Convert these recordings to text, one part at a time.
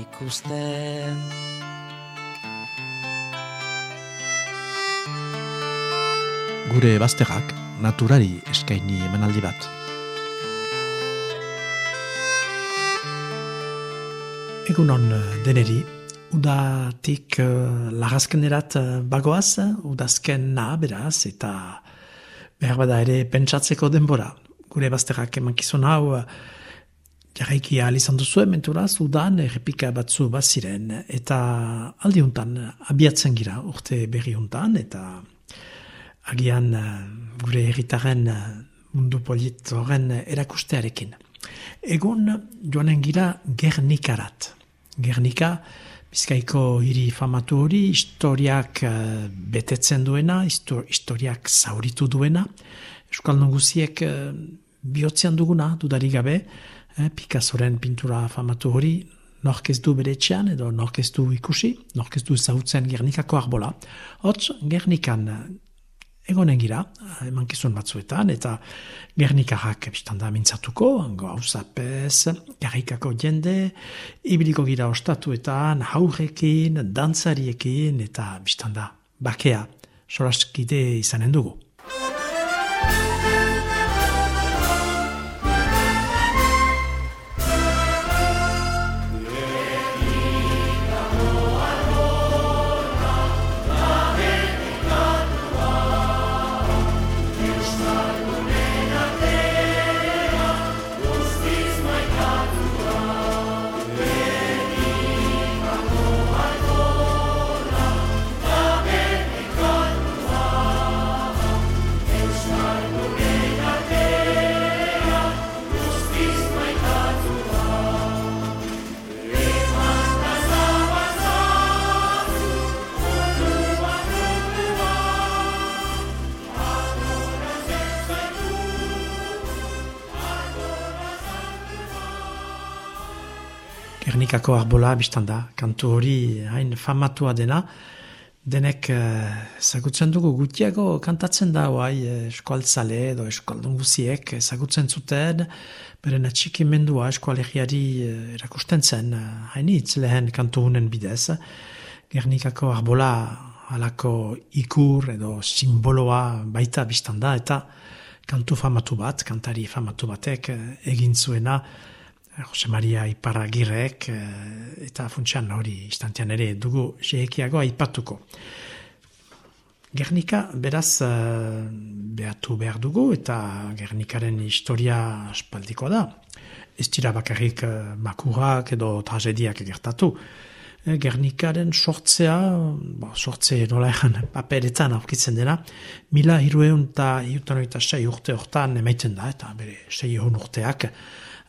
ikusten. Gure bazterrak naturari eskaini emanaldi bat. Egunon deneri, udatik uh, lagazkenerat uh, bagoaz, udazken na beraz, eta behar bada ere pentsatzeko denbora. Gure bazterrak emankizun hau, uh, jarraiki ahal izan duzu ementuraz, udan errepika batzu baziren, eta aldiuntan abiatzen gira urte berriuntan, eta agian eh, gure erritaren eh, mundu polit horren erakustearekin. Egun joanen gira Gernikarat. Gernika, bizkaiko hiri famatu hori, historiak uh, betetzen duena, historiak zauritu duena, Euskal uh, bihotzean duguna, dudarik gabe, eh, Picassoren pintura famatu hori, nork ez du bere etxean, edo nork ez du ikusi, nork ez du zautzen Gernikako arbola. Hots, Gernikan eh, egonen gira, eh, emankizun batzuetan, eta Gernikarrak biztanda mintzatuko, hango hausapez, Gernikako jende, ibiliko gira ostatuetan, haurrekin, dantzariekin, eta biztanda bakea, solaskide izanen dugu. Gernikako arbola biztan da, kantu hori hain famatua dena, denek uh, dugu gutiago kantatzen da hoai uh, eskualtzale edo eskualdun guziek ezagutzen zuten, beren atxikimendua eskualegiari uh, erakusten zen uh, hainitz lehen kantu hunen bidez. Gernikako arbola alako ikur edo simboloa baita biztan da, eta kantu famatu bat, kantari famatu batek egin zuena, Jose Maria Iparagirrek eh, eta funtsian hori istantean ere dugu jeekiago aipatuko. Gernika beraz uh, behatu behar dugu eta Gernikaren historia espaldiko da. Ez dira bakarrik uh, makurak edo tragediak gertatu. Gernikaren sortzea, bo, sortze nola egan paperetan aurkitzen dena, mila hirueun eta hiutan sei urte hortan emaiten da, eta bere sei urteak,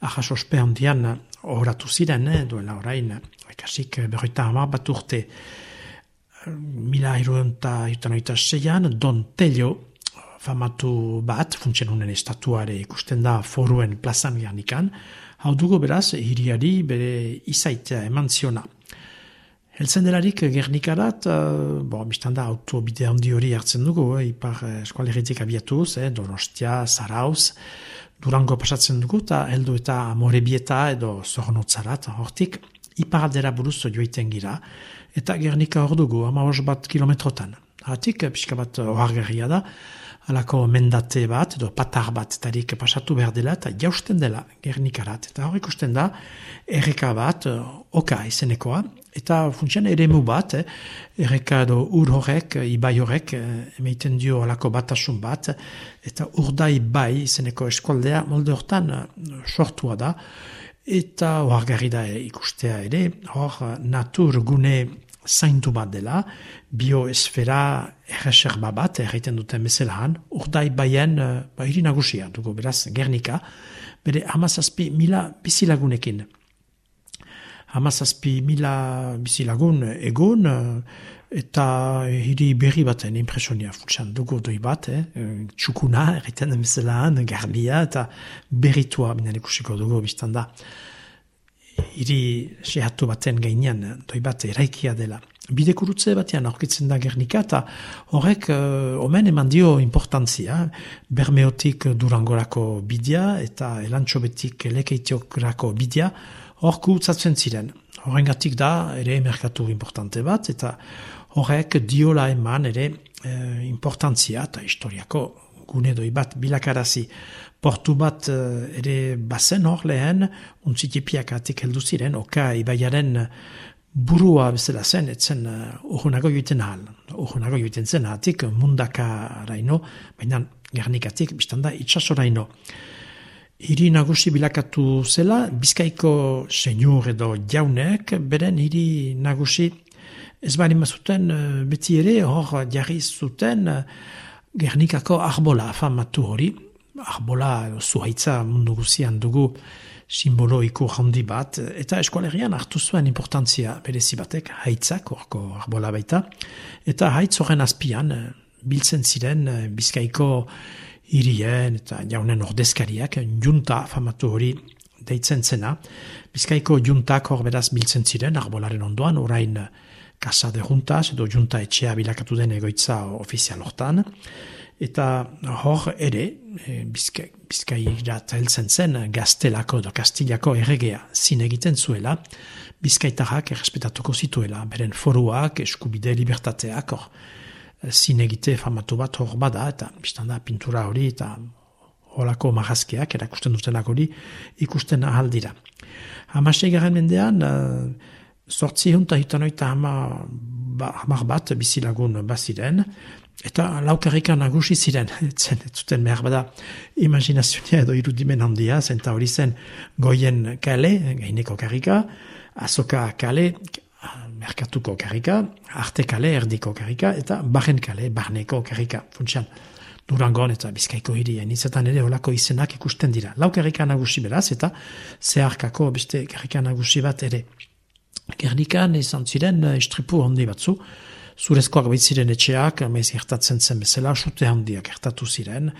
ahas ospe handian horatu ziren, eh, duela orain, ekasik berroita hamar bat urte, mila irudenta eta zeian, Don Tello, famatu bat, funtzen honen estatuare ikusten da foruen plazan garnikan, hau dugu beraz, hiriari bere izaitea eman ziona. Heltzen delarik Gernikarat, uh, bo, biztan da, autobide handi hori hartzen dugu, eh, ipar eskualeritik abiatuz, eh, Donostia, Zarauz, Durango pasatzen dugu eta heldu eta morebieta edo zornotzarat hortik iparaldera buruz joiten gira eta gernika hor dugu ama bat kilometrotan. Hatik pixka bat ohargarria da alako mendate bat edo patar bat tarik pasatu behar dela eta jausten dela gernikarat. Eta hor ikusten da erreka bat oka izenekoa eta funtsian ere mu bat, eh, erreka edo ur horrek, ibai horrek, eh, emeiten dio alako batasun bat, eta urdai bai izeneko eskualdea molde hortan eh, sortua da, eta oargarri da ikustea ere, hor natur gune zaintu bat dela, bioesfera erreserba bat, erreiten duten bezalahan, urdai baien, ba, nagusia, dugu beraz, Gernika, bere amazazpi mila bizilagunekin. Hamazazpi mila bizilagun egun, eta hiri berri baten impresionia futsan dugu doi bat, eh? txukuna, erriten emezelaan, garbia, eta berritua binen ikusiko dugu biztan da. Hiri sehatu baten gainean, doi bat eraikia dela. Bide kurutze batean aurkitzen da Gernika, eta horrek uh, omen eman dio importantzia, bermeotik durangorako bidea, eta elantxobetik lekeitiokrako bidea, horku utzatzen ziren. Horrengatik da, ere merkatu importante bat, eta horrek diola eman ere e, importantzia eta historiako gune doi bat bilakarazi. Portu bat e, ere bazen hor lehen untzitipiak atik heldu ziren oka ibaiaren burua bezala zen etzen urhunago joiten ahal. Urhunago joiten zen atik mundaka raino baina gernikatik biztanda itxasoraino Hiri nagusi bilakatu zela, bizkaiko senyor edo jaunek, beren hiri nagusi ez bali mazuten eh, beti ere hor jarri zuten eh, Gernikako arbola famatu hori. Arbola zuhaitza mundu guzian dugu simbolo iku handi bat. Eta eskualerian hartu zuen importantzia berezi batek haitzak horko arbola baita. Eta haitz horren azpian eh, biltzen ziren bizkaiko irien eta jaunen ordezkariak junta famatu hori deitzen zena. Bizkaiko juntak hor beraz biltzen ziren arbolaren ondoan, orain Casa de Juntas, edo Junta etxea bilakatu den egoitza ofizial hortan. Eta hor ere, e, bizkai, bizkai heltzen zen, gaztelako edo kastilako erregea zin egiten zuela, bizkaitarrak errespetatuko zituela, beren foruak, eskubide libertateak, hor, zin egite famatu bat hor bada, eta biztan da, pintura hori, eta horako marazkeak, erakusten dutenak hori, ikusten ahaldira. Hamasei garen mendean, sortzi hunta hitan oita hama, ba, hamar bat bizilagun baziren, eta laukarrika nagusi ziren, etzen, zuten behar bada imaginazioa edo irudimen handia, zenta hori zen goien kale, gaineko karrika, azoka kale, merkatuko karrika, arte kale, erdiko karrika, eta barren kale, barneko karrika, funtsian. Durangon eta Bizkaiko hirien izaten ere olako izenak ikusten dira. Lau karrika nagusi beraz eta zeharkako beste karrika nagusi bat ere. Gernikan izan ziren uh, istripu handi batzu, zurezkoak baitziren etxeak, maiz gertatzen zen bezala, sute handiak gertatu ziren,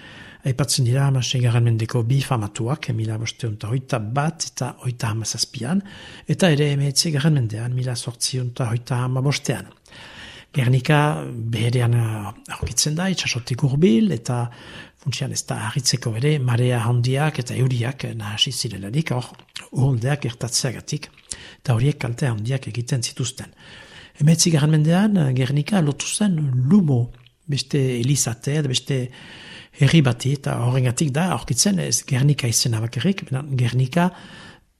aipatzen dira, amasei garen mendeko bi famatuak, mila boste unta hoita bat eta hoita hamazazpian, eta ere emeetze garen mendean, mila sortzi unta hoita hamabostean. Gernika beherean aurkitzen da, itxasotik urbil, eta funtsian ez da harritzeko ere, marea handiak eta euriak nahasi zirelarik, hor, uholdeak gertatzeagatik eta horiek kalte handiak egiten zituzten. Emetzi garen mendean, Gernika lotu zen lumo, beste elizate, beste herri bati, eta horrengatik da, aurkitzen ez Gernika izena bakarrik, Gernika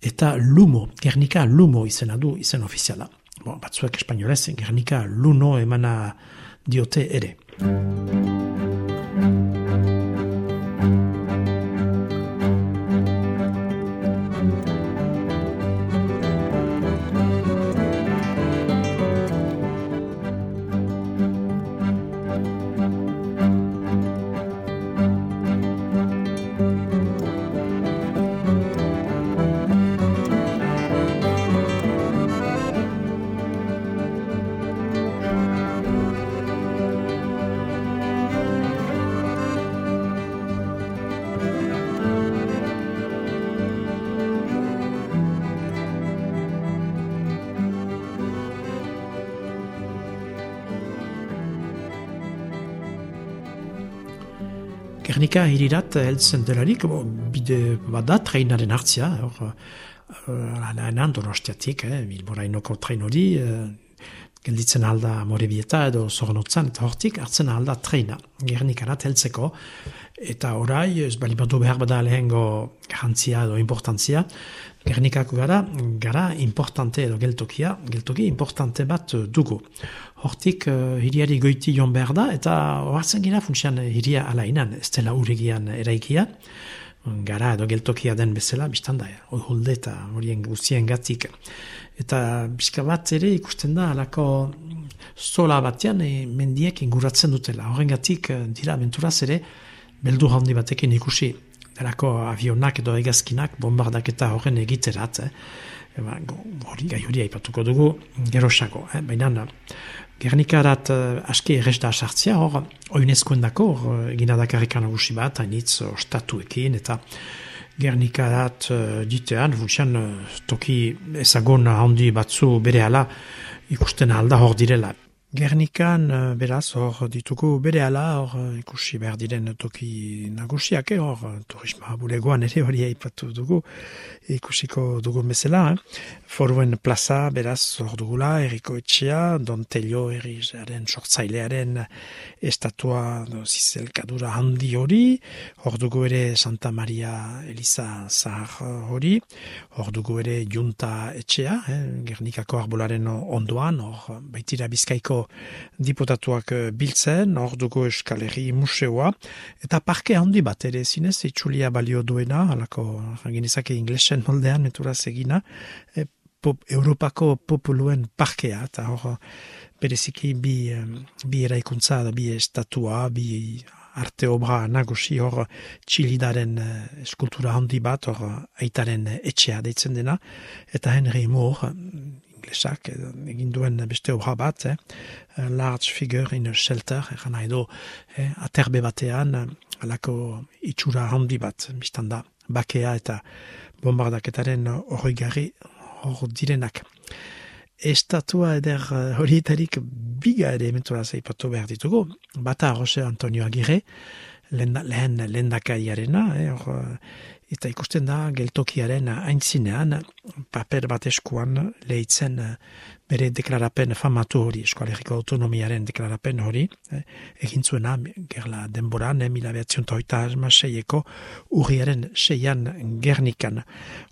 eta lumo, Gernika lumo izena du, izen ofiziala. Bon, batzuek espainolez, Gernika luno emana diote ere. Gernika hirirat heltzen delarik, bide bada treinaren hartzia, hor, lanan donostiatik, eh, bilborainoko train hori, eh, gelditzen alda morebieta edo zornotzan, eta hortik hartzen alda treina, Gernikarat heltzeko, eta orai, ez bali badu behar bada lehengo garantzia edo importantzia, Gernikako gara, gara importante edo geltokia, geltoki importante bat dugu. Hortik uh, hiriari goiti joan behar da, eta hoartzen gira funtsian hiria alainan, ez dela uregian eraikia, gara edo geltokia den bezala, biztan da, hori holde eta horien guztien gatik. Eta bizka bat ere ikusten da, alako zola batean e, mendiek inguratzen dutela. Horren gatik, eh, dira, menturaz ere, beldu handi batekin ikusi delako avionak edo egazkinak bombardak eta horren egiterat. Eh? Eba, hori gai hori aipatuko dugu gerosako, eh? baina Gernikarat uh, aski errez da sartzia, hor, oinezkoen dako, hor, egina dakarrikan agusi bat, hainitz, ostatuekin, eta Gernikarat uh, ditean, funtsian, uh, toki ezagon handi batzu bere ikusten alda hor direla. Gernikan, eh, beraz, hor ditugu bere ala, hor eh, ikusi behar diren toki nagusiak, eh, hor turisma bulegoan ere hori aipatu dugu, ikusiko dugu mesela. Eh. Foruen plaza, beraz, hor dugula, eriko etxea, Don Telio erriaren sortzailearen estatua do, zizelkadura handi hori, hor dugu ere Santa Maria Eliza Zahar hori, hor dugu ere Junta etxea, eh, Gernikako arbolaren ondoan, hor baitira bizkaiko diputatuak eh, biltzen, hor dugu eskaleri museoa, eta parke handi bat ere zinez, itxulia balio duena, alako, ranginezake inglesen moldean, meturaz egina, e, pop, Europako populuen parkea, eta hor, bereziki bi, bi eraikuntza, bi estatua, bi arte obra nagusi hor txilidaren eh, eskultura handi bat hor aitaren etxea deitzen dena eta Henry Moore inglesak egin duen beste obra bat, eh? large figure in a shelter, egan nahi do, eh? aterbe batean, alako itxura handi bat, biztan da, bakea eta bombardaketaren hori gari hor direnak. Estatua eder horietarik biga ere ementura zaipatu behar ditugu, bata Jose Antonio Agirre, lehen lendakaiarena, eh, eta ikusten da geltokiaren aintzinean paper bat eskuan lehitzen eh, bere deklarapen famatu hori, eskualeriko autonomiaren deklarapen hori, eh, egin zuena gerla denboran, eh, mila behatzion toita seieko urriaren seian gernikan.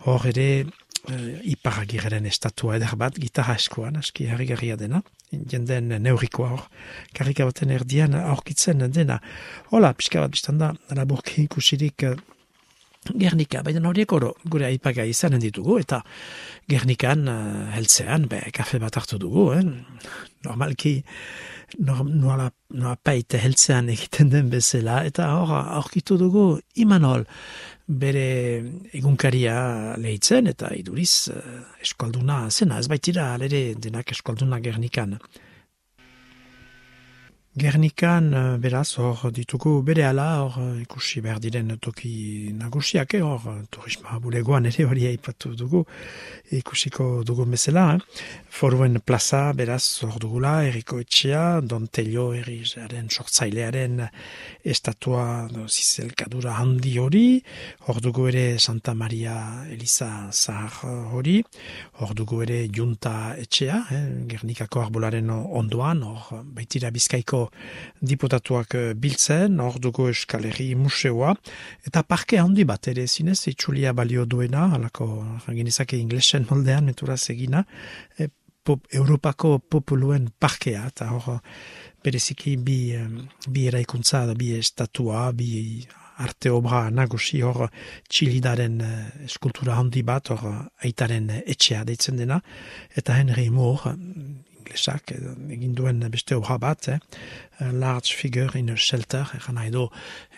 Hor ere eh, iparagirren estatua eder bat, gitarra eskuan, aski harri dena, jenden neurikoa hor, karrika baten erdian aurkitzen dena. Hola, pixka bat biztanda, laburki ikusirik eh, Gernika, baina horiek oro gure aipaga izanen ditugu, eta Gernikan uh, heltzean, be, kafe bat hartu dugu, eh? normalki noa no paite heltzean egiten den bezala, eta hor, aurkitu dugu Imanol bere egunkaria lehitzen, eta iduriz uh, eskualduna zena, ez baitira alere denak eskualduna Gernikan. Gernikan, eh, beraz, hor ditugu bere ala, hor eh, ikusi behar diren toki nagusiak, eh, hor turisma bulegoan ere hori aipatu dugu, ikusiko dugu mesela. Eh. Foruen plaza, beraz, hor dugula, eriko etxea, Don Telio erriaren sortzailearen estatua do, zizelkadura handi hori, hor dugu ere Santa Maria Eliza Zahar hori, hor dugu ere Junta etxea, eh, Gernikako arbolaren ondoan, hor baitira bizkaiko diputatuak eh, biltzen, hor dugu eskaleri museoa, eta parke handi bat ere zinez, itxulia balio duena, alako, genizake inglesen moldean, meturaz egina, e, pop, Europako populuen parkea, eta hor, bereziki bi, bi eraikuntza, bi estatua, bi arte obra nagusi hor txilidaren eh, eskultura handi bat hor aitaren etxea deitzen dena eta Henry Moore inglesak egin duen beste obra bat, eh? large figure in a shelter, egan nahi do,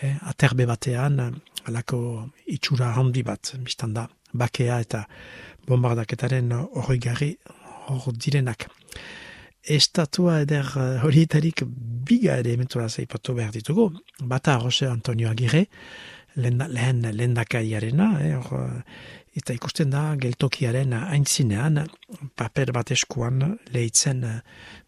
eh? aterbe batean, alako itxura handi bat, biztan da, bakea eta bombardaketaren hori gari hor direnak. Estatua eder horietarik biga ere ementura zaipatu behar ditugu, bata Jose Antonio Agirre, lehen lendakaiarena, eh, hor, eta ikusten da geltokiaren aintzinean paper bat eskuan lehitzen eh,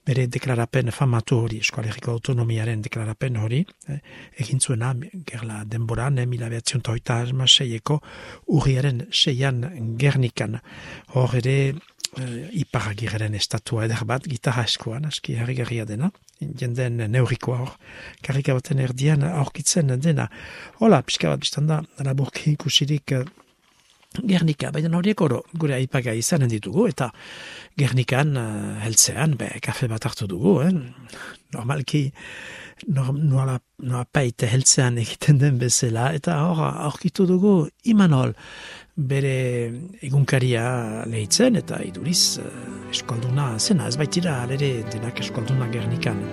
bere deklarapen famatu hori, eskualeriko autonomiaren deklarapen hori, eh, egin zuena gerla denboran, eh, mila behatzion toita seieko urriaren seian gernikan. Hor ere, eh, iparagirren estatua eder bat, gitarra eskuan, aski harri dena, jenden neurikoa hor, karrika baten erdian aurkitzen dena. Hola, pixka bat biztanda, laburki ikusirik eh, Gernika, baina horiek oro gure aipaga izanen ditugu, eta Gernikan uh, heltzean, be, kafe bat hartu dugu, eh? normalki noa, noa paite heltzean egiten den bezala, eta hor, aurkitu dugu Imanol bere egunkaria lehitzen, eta iduriz uh, eskualduna zena, ez baitira, alere denak eskualduna Gernikan.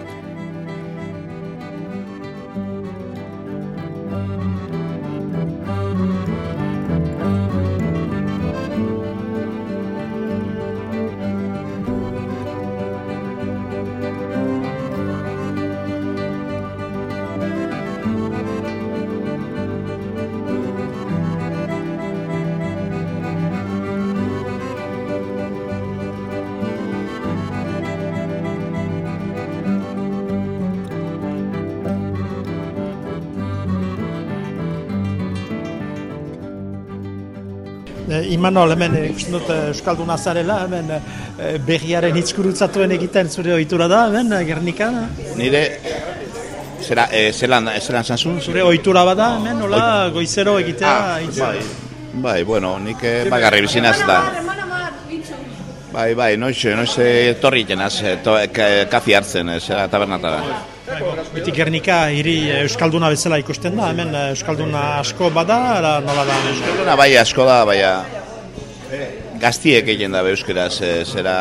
Imanol, hemen, ikusten dut e, Euskalduna zarela, hemen e, berriaren hitzkurutzatuen egiten zure ohitura da, hemen, Gernikan. Nire, zera, e, zelan, zelan zantzun? Zure ohitura bada, hemen, nola, goizero egitea hitz. bai, bai, bueno, nik eh, bagarri bizinaz da. Bai, bai, noiz, noiz eh, etorri jenaz, eh, to, ka- kafi hartzen, eh, zera tabernatara. Beti Gernika hiri Euskalduna bezala ikusten da, hemen Euskalduna asko bada, nola da. Euskalduna bai asko da, baina gaztiek egiten da euskeraz, eh, zera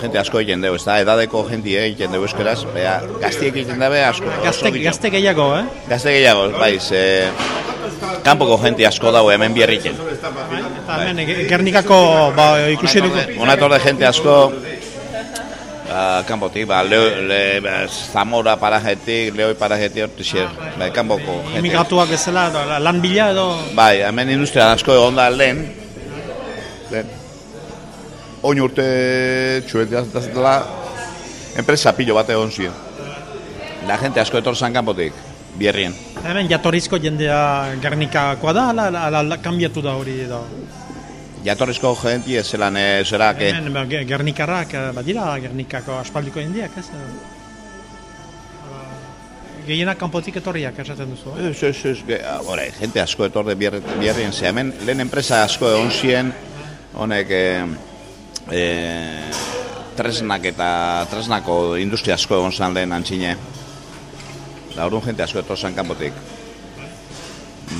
jente asko egiten dugu, ez da, edadeko jentie egiten dugu euskeraz, baina gaztiek egiten dabe asko. Gazte, gazte gehiago, eh? Gazte gehiago, bai, ze, kanpoko jente asko dago hemen bierriken. Eta hemen e, Gernikako ba, ikusi dugu. Una torre de gente asko, ba, kanpotik, ba, leo, le, ba, Zamora parajetik, Leoi parajetik, hortixier, ba, kanpoko jente. Imigratuak bezala, edo, lan bila edo... Bai, hemen industria asko egon da lehen, lehen, oin urte txuetazatela, enpresa pilo bat egon ziren. La gente asko etorzen kanpotik, bierrien. Hemen jatorrizko jendea Gernikakoa da, ala, ala, ala, kanbiatu da hori edo. Jatorrizko jenti ez zelan, eh, zera, que, Hemen ba, Ge- Gernikarrak eh, badira, Gernikako aspaldiko jendeak, ez? Ala, Gehienak kanpotik etorriak esaten duzu, eh? Ez, ez, ez, ge- ora, jente asko etorre bierri- bierrien, ze hemen lehen enpresa asko egon ziren, honek e, e, tresnak eta tresnako industria asko egon zan lehen antxine. Da orduan jente asko etorzen kanpotik.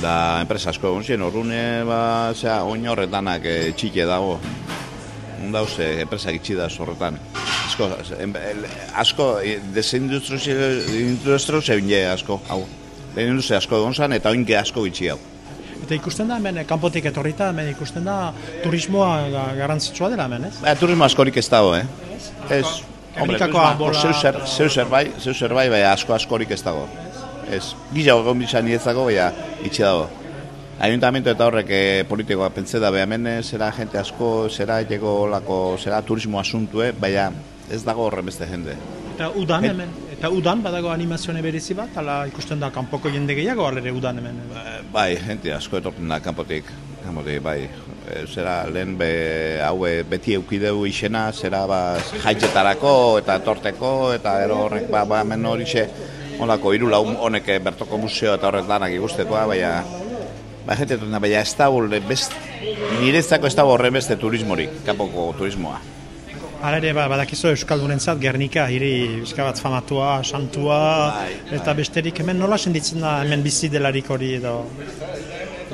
Da enpresa asko egon ziren, orduan, e, ba, zera, oin horretanak e, txike dago. Un dauze, enpresa gitxi da horretan. Asko, em- el- asko, zein je asko, hau. Lehen industria asko egon zan, eta oinke asko gitxi hau. Eta ikusten da hemen eh, kanpotik etorrita, hemen ikusten da turismoa ga- garrantzitsua dela hemen, ez? Ba, turismo askorik ez dago, eh? Ez, hombre, bola- zeu zer, zeu bai, zeu zer bai, baina asko askorik ez dago. Ez, gila egon bizan nietzako, baina itxe dago. Ayuntamiento eta horrek eh, politikoa pentsa da, baina hemen eh, zera jente asko, zera eteko lako, zera turismo asuntue, baina ez dago horren beste jende. Eta udan hemen, eta udan badago animazione berezi bat, ala ikusten da kanpoko jende gehiago, alere udan hemen. Eh, Bai, jente asko etortzen da kanpotik, kanpotik, bai. E, zera lehen be, haue beti eukideu izena, zera ba, jaitzetarako eta etorteko, eta ero horrek ba, ba hemen hori xe, honako hiru lau honek eh, bertoko museo eta horrek danak ikustekoa, baina ba, jente etortzen da, baina ez da best, niretzako ez da horren beste turismorik, kanpoko turismoa. Hala ere, ba, badakizu Euskaldunentzat Gernika, hiri bizkabat famatua, santua, Bai, eta besterik hemen nola senditzen da hemen bizi delarik hori edo...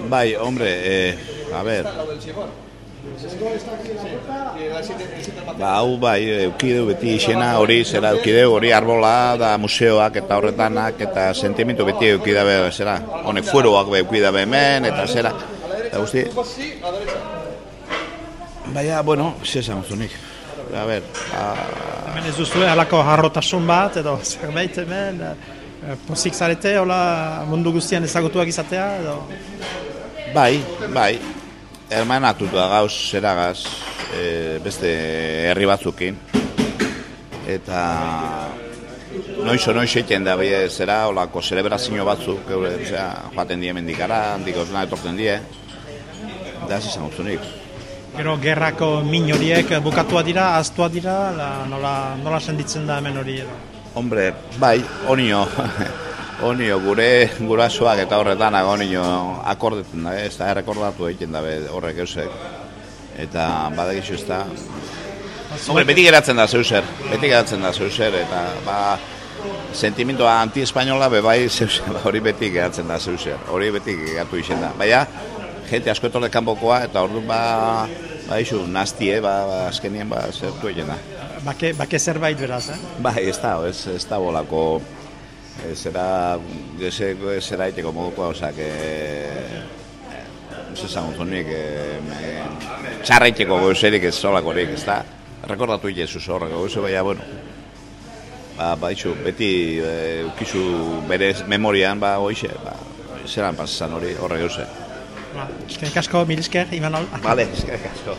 Bai, hombre, eh, a ver. Ba, hau bai, eukideu beti izena hori, zera eukideu hori arbola da museoak eta horretanak eta sentimentu beti eukidabe, zera, honek fueroak be eukidabe hemen eta zera. Eta guzti... Baina, bueno, zesan zunik. A ver, ba, Hemen ez duzu, halako harrotasun bat edo zerbait hemen, eh, pozik zarete, hola mundu guztian ezagutuak izatea edo... Bai, bai. Hermanatuta gauz, zeragaz, e, beste herri batzukin. Eta noizo noiz egiten da bai zera, olako celebrazio batzuk, geure, zera, joaten die mendikara, handiko zena etortzen die. Da, hasi izan utzunik. Gero gerrako min horiek bukatua dira, aztua dira, la, nola, nola senditzen da hemen hori edo. Hombre, bai, onio, onio, gure gurasoak eta horretanak onio akordetzen da, ez da, errekordatu egiten da horrek eusek. Eta badakizu ez da, Hombre, beti geratzen da zeuser, beti geratzen da zeuser, eta ba, sentimentoa anti-espainola be bai zeuser, hori beti geratzen da zeuser, hori beti geratu izen da. Baina, jente asko etorre kanpokoa, eta orduan ba, ba isu, nastie, ba, ba, azkenien ba, zertu egin da. Bake, bake zerbait beraz, eh? Bai, ez da, ez, ez da bolako, ez zera, geze, zera iteko modukoa, osak, e, ez esan zunik, e, txarra iteko gauzerik ez zolakorik, ez da, rekordatu itezu zorrako gauze, baina, bueno, ba, ba, isu, beti e, ukizu bere memorian, ba, hoize, ba, zeran pasan hori horre gauze. Ba, eskerrik asko, mil esker, Imanol. Vale, eskerrik asko.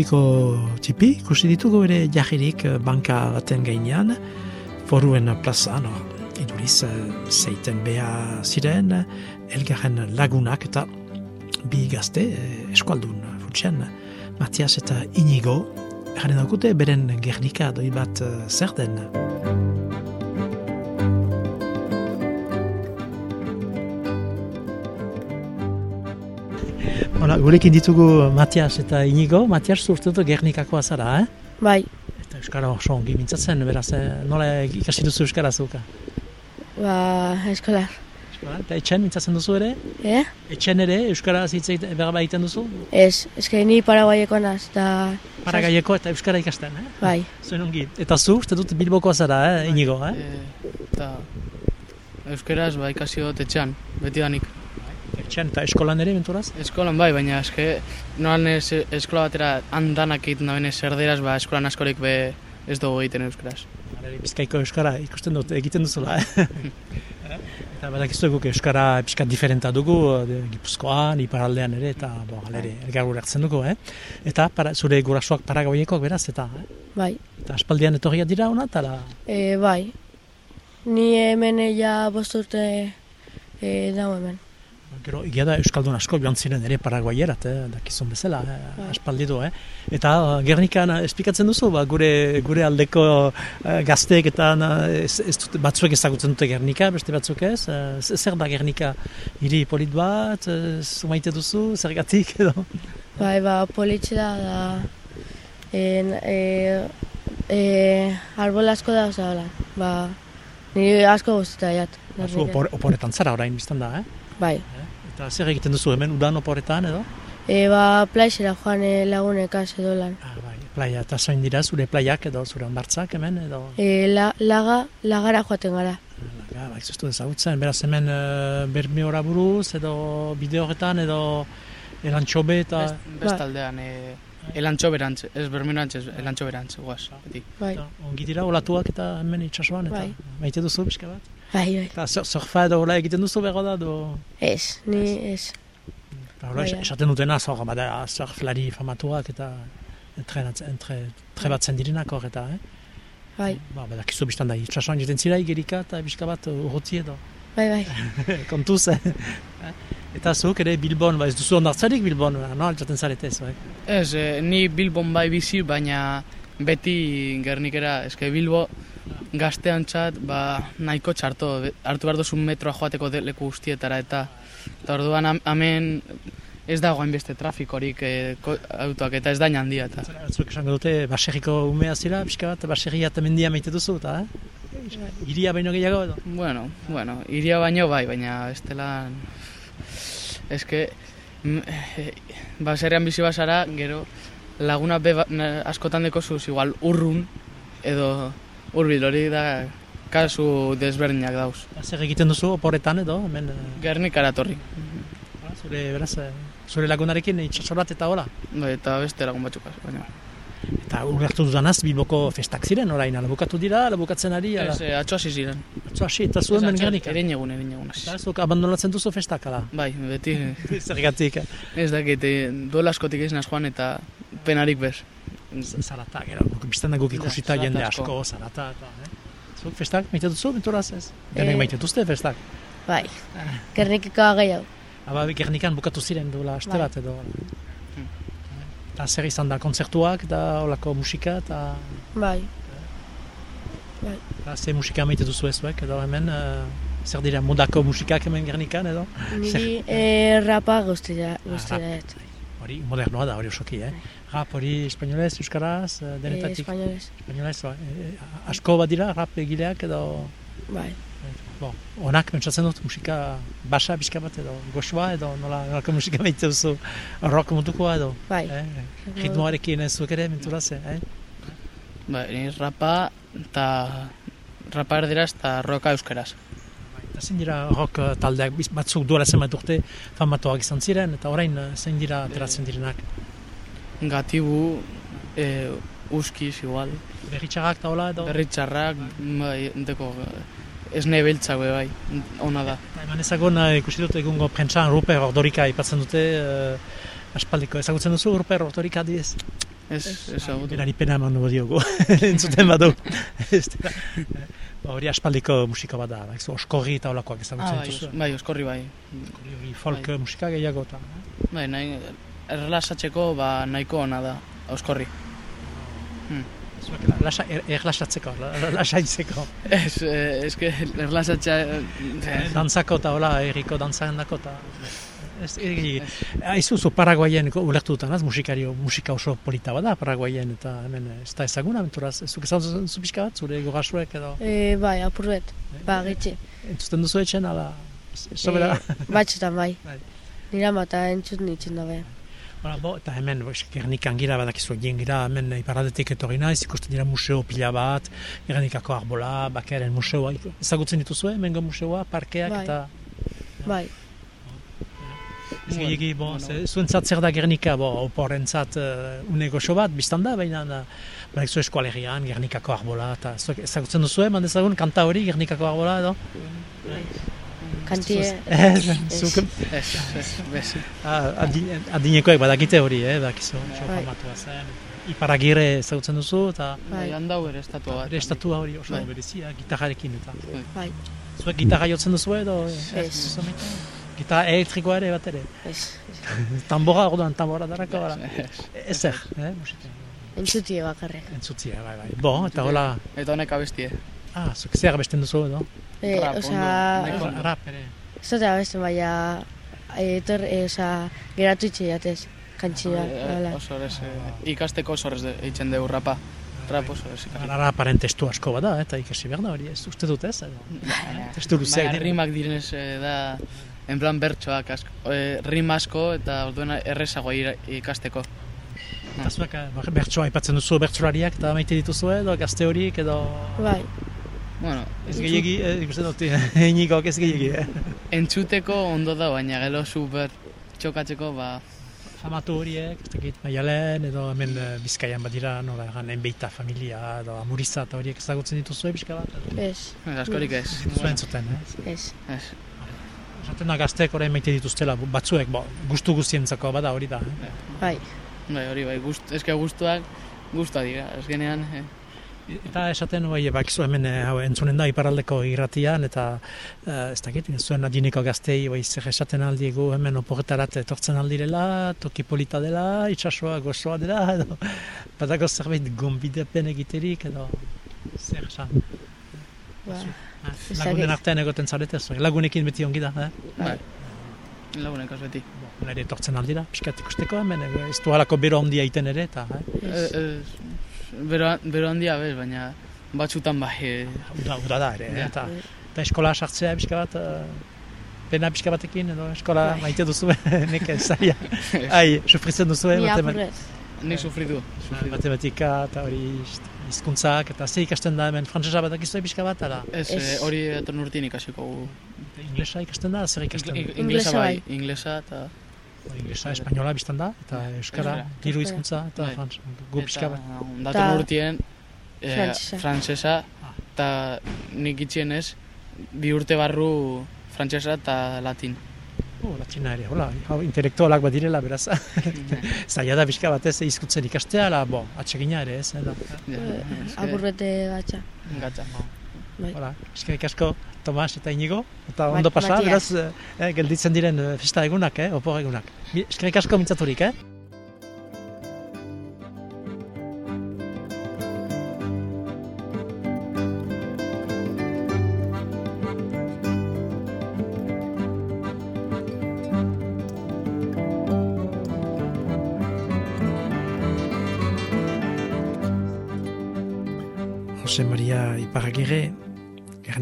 mutiko tipi, ikusi ditugu ere jahirik eh, banka baten gainean, foruen plaza, no, iduriz, eh, zeiten beha ziren, elgarren lagunak eta bi gazte eh, eskualdun futsen, Matias eta Inigo, jaren daukute beren gernika doi bat eh, zer den. Hola, gurekin ditugu Matias eta Inigo. Matias zurtutu Gernikakoa zara, eh? Bai, Eta Euskara oso ongi mintzatzen, beraz, eh, nola ikasi duzu Euskara zuka? ba, eskolar. Euskara, eta etxen mintzatzen duzu ere? Eh? Etxen ere, Euskara zitzei berba egiten duzu? Ez, eske ni paraguaieko naz, da... Paragaieko eta Euskara ikasten, eh? Bai, Zuen ongi. Eta zu, uste dut Bilbokoa zara, eh? Inigo, eh? E, eta euskeraz ba ikasi dut etxean, beti danik. Etxen eta eskolan ere, benturaz? Eskolan bai, baina eske noan ez eskola batera handanak egiten da benez erderaz, ba eskolan askorik be ez dugu egiten euskeraz. Alere, Bizkaiko Euskara ikusten dut, egiten duzula, eh? eta badakizu guk Euskara pixkat diferenta dugu, de, Gipuzkoan, iparaldean ere, eta bo, alere, elgar ulertzen dugu, eh? Eta para, zure gurasoak paragoiekoak beraz, eta, eh? bai. eta aspaldian etorriak dira ona, eta la, E, bai. Ni hemen ja bost urte e, dago hemen. Gero, egia da Euskaldun asko joan ziren ere paraguaierat, eh? dakizun bezala, eh? Bai. aspaldi du, eh? Eta Gernikan uh, esplikatzen duzu, ba, gure, gure aldeko uh, gazteek eta ez, ez dute, batzuek ezagutzen dute Gernika, beste batzuk ez, z- zer da Gernika, hiri polit bat, uh, zu maite duzu, zergatik edo? Bai, ba, politxe da, da... E, e, arbol asko da, oza. Ba, niri asko guztita jat. Zu opor, oporetan zara orain biztan da, eh? Bai. Eta zer egiten duzu hemen udan oporetan edo? E, ba, plaixera joan e, lagunekaz edo lan. Ah, bai, playa, eta zain dira zure playak edo zure ondartzak hemen edo? E, la, laga, lagara joaten gara. Ja, ba, ez du ezagutzen, beraz hemen uh, bermeora buruz edo bide horretan edo elantxobe eta... Best, bestaldean, e, elantxoberantz, ez berminorantz, ez elantxoberantz, guaz, beti. Bai, ongi dira olatuak eta hemen itxasuan eta Bai. maite duzu pixka bat? Bai, bai. Eta sur- surfa edo hola egiten duzu bego da, do... Ez, ni ez. Eta hola, Bai, bai. esaten dutena, zor, bada, surflari famatuak eta entrenatzen, entre, trebatzen direnak hor eta, eh? Bai, Ba, badakizu biztan da, itxasuan jiten zira igerika eta pixka bat urruti edo. bai, bai. Kontuz, eh? Eta zuk ere Bilbon, ba ez duzu ondartzarik Bilbon, no, altzaten zaretez, bai. Ez, e, ni Bilbon bai bizi, baina beti gernikera, eske Bilbo gazteantzat ba, nahiko txarto, hartu behar duzu metroa joateko leku guztietara eta eta orduan hemen ez dago hainbeste trafikorik e, autoak eta ez da handia eta Zuk esango dute, baserriko umea zira, pixka bat, baserria eta mendia maite duzu, eta, eh? Iria baino gehiago edo? bueno, bueno, iria baino bai, baina ez dela eske mm, eh, baserrian bizi basara, gero laguna be, ba- askotan deko zuz, igual urrun edo urbil hori da kasu desberdinak dauz. Ba, Zer egiten duzu oporetan edo, hemen, eh, Gernikara torri. ba, zure, beraz, eh, zure lagunarekin itxasorat eta hola. Bai, eta beste lagun batzuk baina. Eta ulertu dudanaz, Bilboko festak ziren orain, ala bukatu dira, ala bukatzen ari, ala, Ez, eh, atzo hasi ziren. atzo hasi, eta zuen ben gernika. Erein egun, erein egun. Eta zuk abandonatzen duzu festak, ala. Bai, beti Zergatik, ez dakit, duela askotik ez joan eta penarik bez. Zarata, gero, guk biztan da guk ikusita zarata jende asko. zarata, eta, eh? Zuk festak maite duzu, benturaz ez? Denek Eh. maite duzte festak. Bai. Gernikikoa gehiago. Aba, Gernikan bukatu ziren duela aste Bai. bat edo. Eta zer izan da kontzertuak eta olako musika eta, Bai. eta ze musika maite duzu ez zuek edo hemen eh, zer dira modako musikak hemen Gernikan edo? Niri e, rapa guztira, Ah, guztira rap. dut. Hori modernoa da hori osoki, eh? Rap hori espainolez, euskaraz, eh, E, denetatik espainolez. espainolez, ba, eh, asko bat dira rap egileak edo Bai. Bon, onak pentsatzen dut musika basa pixka bat edo goxoa edo nola nolako musika maite duzu rock mutukoa edo Bai. eh? ritmoarekin ez zuek ere menturaz, eh? Bai, ni rapa eta rapa erderaz eta roka euskeraz. Eta zein dira rock taldeak batzuk duela zenbait urte famatuak izan ziren eta orain zein dira ateratzen direnak Gatibu, e, uskiz igual, berritxarrak eta edo berritxarrak, bai, deko esne beltzak be bai, ona da. Eta eman ezagun eh, ikusi dut egungo prentsan Ruper Ordorika aipatzen dute eh, aspaldiko ezagutzen duzu Ruper Ordorika diez Ez, ez hau. Berari pena eman dugu diogu, entzuten badu. Ba, Hori aspaldiko musika bat da, ba, oskorri eta olakoak Ah, ezagutzen bai, dituzu. os- bai, oskorri bai. Hori folk musika gehiago eta. Bai, nahi, erlasatzeko ba, nahiko ona da, oskorri. Zuek lasa, er, erlasatzeko, la- la- lasaitzeko. Ez, eh, eske erlasatza... eh, Dantzako eta hola, erriko dantzaren dako eta... Ez, egi, aizu zu Paraguayen ulertu dutan, az, musikario, musika oso polita bada Paraguayen eta hemen ez da ezaguna, menturaz, ez zuk ezagutzen zu pixka bat, zure gogasuek edo E, bai, apurret, ba, gitxe. entzuten duzu etxen, ala, sobera. E, batxetan bai. Bai. Nira mata entzut nitzen dabe. Hala, bo, eta hemen, bo, Gernikan gira, badakizu egin gira, hemen iparadetik etorri naiz, ikusten dira museo pila bat, Gernikako arbola, bakaren museoa, ezagutzen dituzue, hemengo museoa, parkeak Bai. eta... Bai, Ez Bueno, gehiagi, bo, bueno. ze- zuentzat zer da Gernika, bo, oporentzat uh, une goxo bat, biztan da, baina da, badakizu eskualerian, Gernikako arbola, eta ezagutzen duzu, eman dezagun, kanta hori, Gernikako arbola, edo? Kantie, Ez, zuk, Ez, ah, adin- adinekoek badakite hori, eh, badakizu, oso Bai. famatua zen. Iparagire ezagutzen duzu, eta Bai, bai, handau ere estatua bat. ere estatua hori oso Bai. berezia, gitarrarekin eta. bai, Zuek gitarra jotzen duzu edo? Ez. Gitarra elektrikoa ere bat ere. ez. Tambora, orduan, tambora darako gara. Ez. Ezer, eh, musika. Entzutie bakarrik. Entzutzia, bai, bai. Bo, eta hola, Eta honek abestie. ah, zuek zer abesten duzu edo? E, Rap, osea, ondo, nahiko. Rap ere. ez dut abesten baina, e, etor, e, osea, geratu itxe jatez, kantxina, Eh, hola. Oso horrez, eh, ikasteko oso horrez eitzen dugu rapa. Rap oso horrez ikasteko. Raparen testu asko bada, eta ikasi behar da hori, ez uste dut ez? Edo? Testu luzeak Baina rimak direnez eh, da, en plan bertsoak asko, eh, rim asko eta orduan errezago ikasteko. Eta zuek eh, bertsoa aipatzen duzu bertsolariak eta maite dituzu edo gazte horiek edo... Bai, Bueno, Ez gehiagi, eh, ikusten dut, einigok ez gehiagi, eh? entzuteko ondo da, baina gero super txokatzeko, ba, Famatu horiek, ez dakit, maialen, edo hemen eh, bizkaian badira, nola egan, enbeita familia, edo amuriza eta horiek ezagutzen dituzu pixka bat? ez, ez askorik ez. Zuen zuten, eh? ez. Ez. Esaten da gazteek orain maite dituztela, batzuek, bo, gustu guztientzako bada hori da, eh? Bai, Bai, hori bai, gust, eske gustuak, gustua dira, ez genean, eh, Eta esaten, bai, bakizu hemen eh, hau entzunen da iparaldeko irratian, eta eh, ez dakit, zuen adineko gaztei, bai, zer esaten aldiegu hemen oporretarat etortzen aldirela, toki polita dela, itsasoa gozoa dela, edo, badago zerbait gonbidepen egiterik, edo, zer esan. ba, Ez Lagunen artean egoten zarete, lagunekin beti ongi da, eh? bai. Lagunek az beti. Nire etortzen aldira, pixkat ikusteko hemen, eh, ez du halako bero handia iten ere, eta, eh? Eh, eh, bero, bero handia bez, baina batzutan bai, eh, Uda, uda da ere, eh? Ja. eta, eta eskola sartzea pixka bat, eh, pena pixka batekin, edo eskola Bai. maite duzu, neke zaila. Ai, sufritzen duzu, eh, ni nik sufritu. sufritu. matematika eta hori hizkuntzak, eta ze ikasten da hemen frantsesa bat akizu pixka bat, ala, Ez, eh, hori etorn urtin ikasiko inglesa ikasten da, zer ikasten da? Inglesa Inglesa bai, bai. inglesa eta... Inglesa, espainola biztan da, eta euskara, Euskara. hiru hizkuntza, eta Bai. frantz, gu pixka bat. Datorn Ta- urtien, eh, Frantsesa. frantsesa, eta nik itxienez, bi urte barru frantsesa eta latin. Oh, latina ere, hola, hau intelektualak badirela, beraz. Zaila da pixka batez hizkuntzen ikastea, ala, bo, atsegina ere, ez, Eh, Apurrete gatza. Gatza. Bai. Hola, eskerrik asko, Tomas eta Inigo, eta Mat- ondo pasa, beraz, eh, gelditzen diren eh, festa egunak, eh, opor egunak. Eskerrik asko mintzaturik, eh?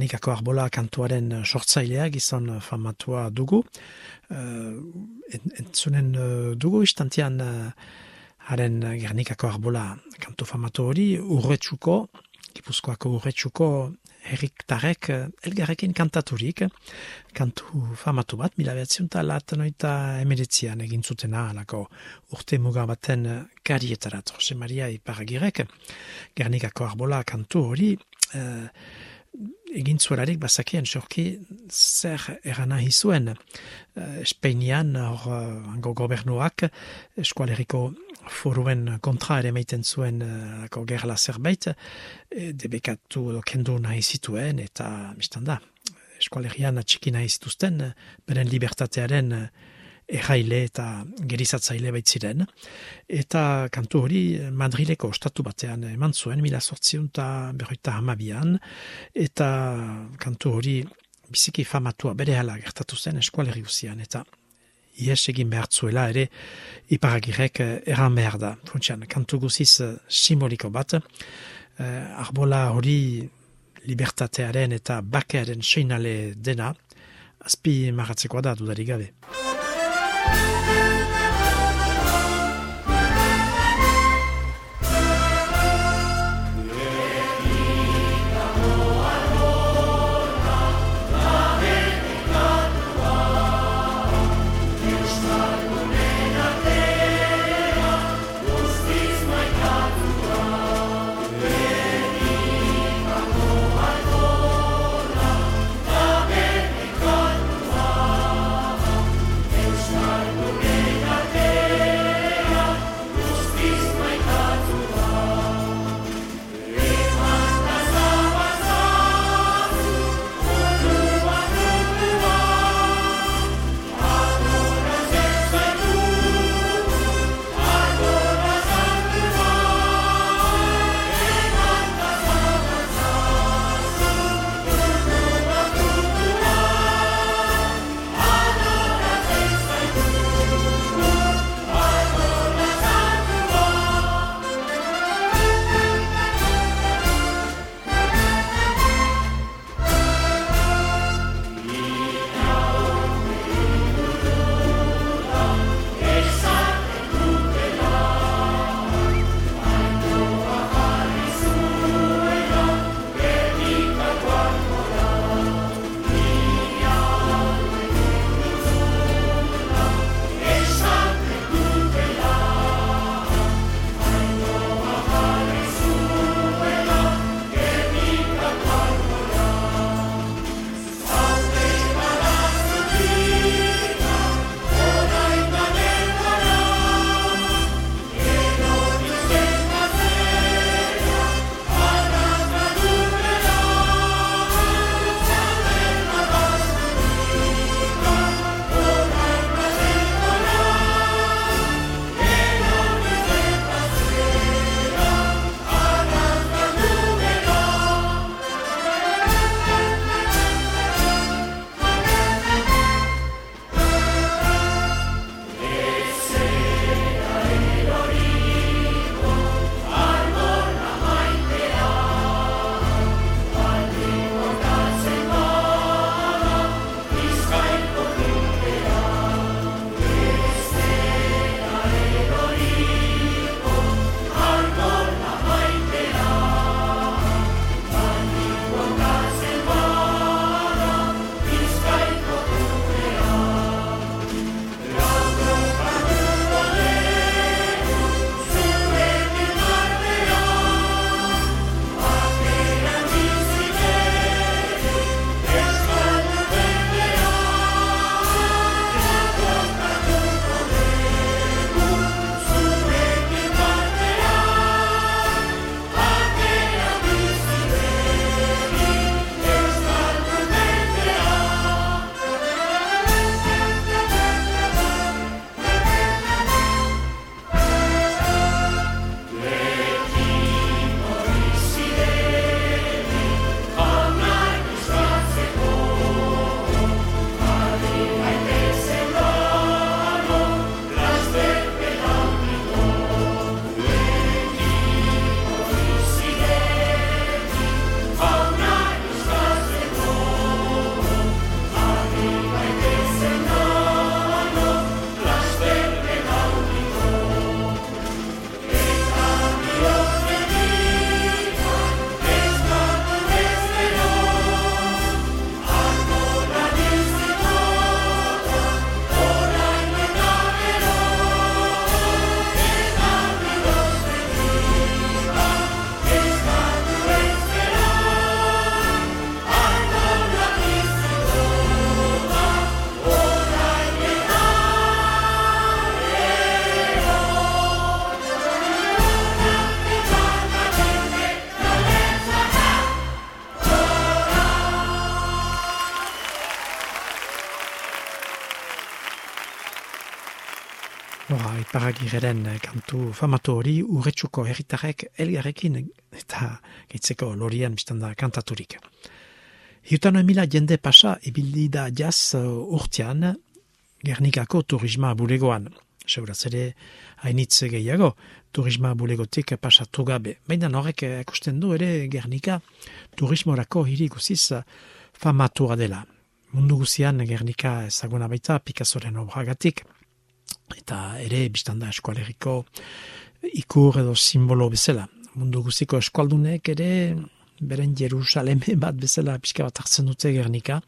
Gernikako Arbola kantuaren eh, sortzailea gizon eh, famatua dugu. Uh, entzunen eh, dugu istantian uh, haren Gernikako Arbola kantu famatu hori urretsuko, Gipuzkoako urretsuko herriktarek uh, elgarrekin kantaturik, kantu famatu bat, mila behatziun eta emeretzian egin zutena alako urte muga baten karietarat Jose Maria Iparagirek, Gernikako Arbola kantu hori, uh, egin zuelarik bazakien sorki zer erana hizuen uh, Espainian hor uh, hango gobernuak eskualeriko foruen kontra ere meiten zuen uh, gerla zerbait, e, debekatu edo kendu nahi zituen, eta biztan da, eskualerian atxiki nahi zituzten, beren libertatearen erraile eta gerizatzaile baitziren. Eta kantu hori Madrileko ostatu batean eman zuen, mila sortzion eta berroita hamabian, eta kantu hori biziki famatua bere hala gertatu zen eskualeri guzian, eta ies egin behar zuela ere iparagirek erran behar da. Funtzian, kantu guziz simboliko bat, eh, arbola hori libertatearen eta bakearen seinale dena, azpi marratzekoa da dudarik gabe. Bye. Iparagirren kantu famatu hori urretsuko herritarrek elgarrekin eta gaitzeko lorian biztanda kantaturik. Hiutan emila jende pasa ibildi da jaz urtean Gernikako turisma bulegoan. Seuraz ere hainitz gehiago turisma bulegotik pasatu gabe. Baina horrek ikusten du ere Gernika turismorako hiri guziz famatua dela. Mundu guzian Gernika ezaguna baita Picassoren obragatik eta ere biztanda eskualeriko ikur edo simbolo bezala. Mundu guziko eskualdunek ere beren Jerusalem bat bezala pixka bat hartzen dute Gernika,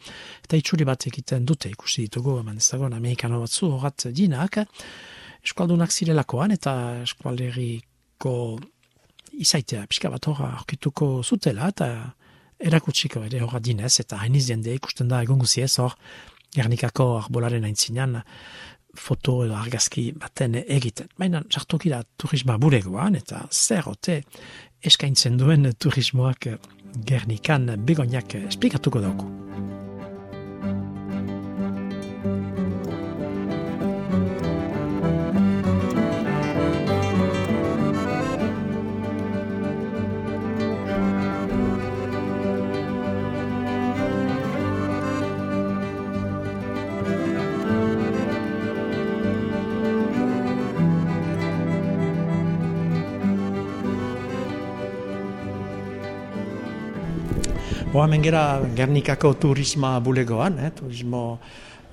eta itxuri bat egiten dute ikusi ditugu, eman ezagon, amerikano batzu horat dinak, eskualdunak zirelakoan, eta eskualeriko izaitea pixka bat horra aurkituko zutela, eta erakutsiko ere horra dinez, eta hainiz jende ikusten da egon guziez hor, Gernikako arbolaren aintzinean, foto edo argazki baten egiten. Baina, sartukira turisma buregoan, eta zer ote eskaintzen duen turismoak Gernikan begoniak esplikatuko dauku. Boa mengera Gernikako turisma bulegoan, eh, turismo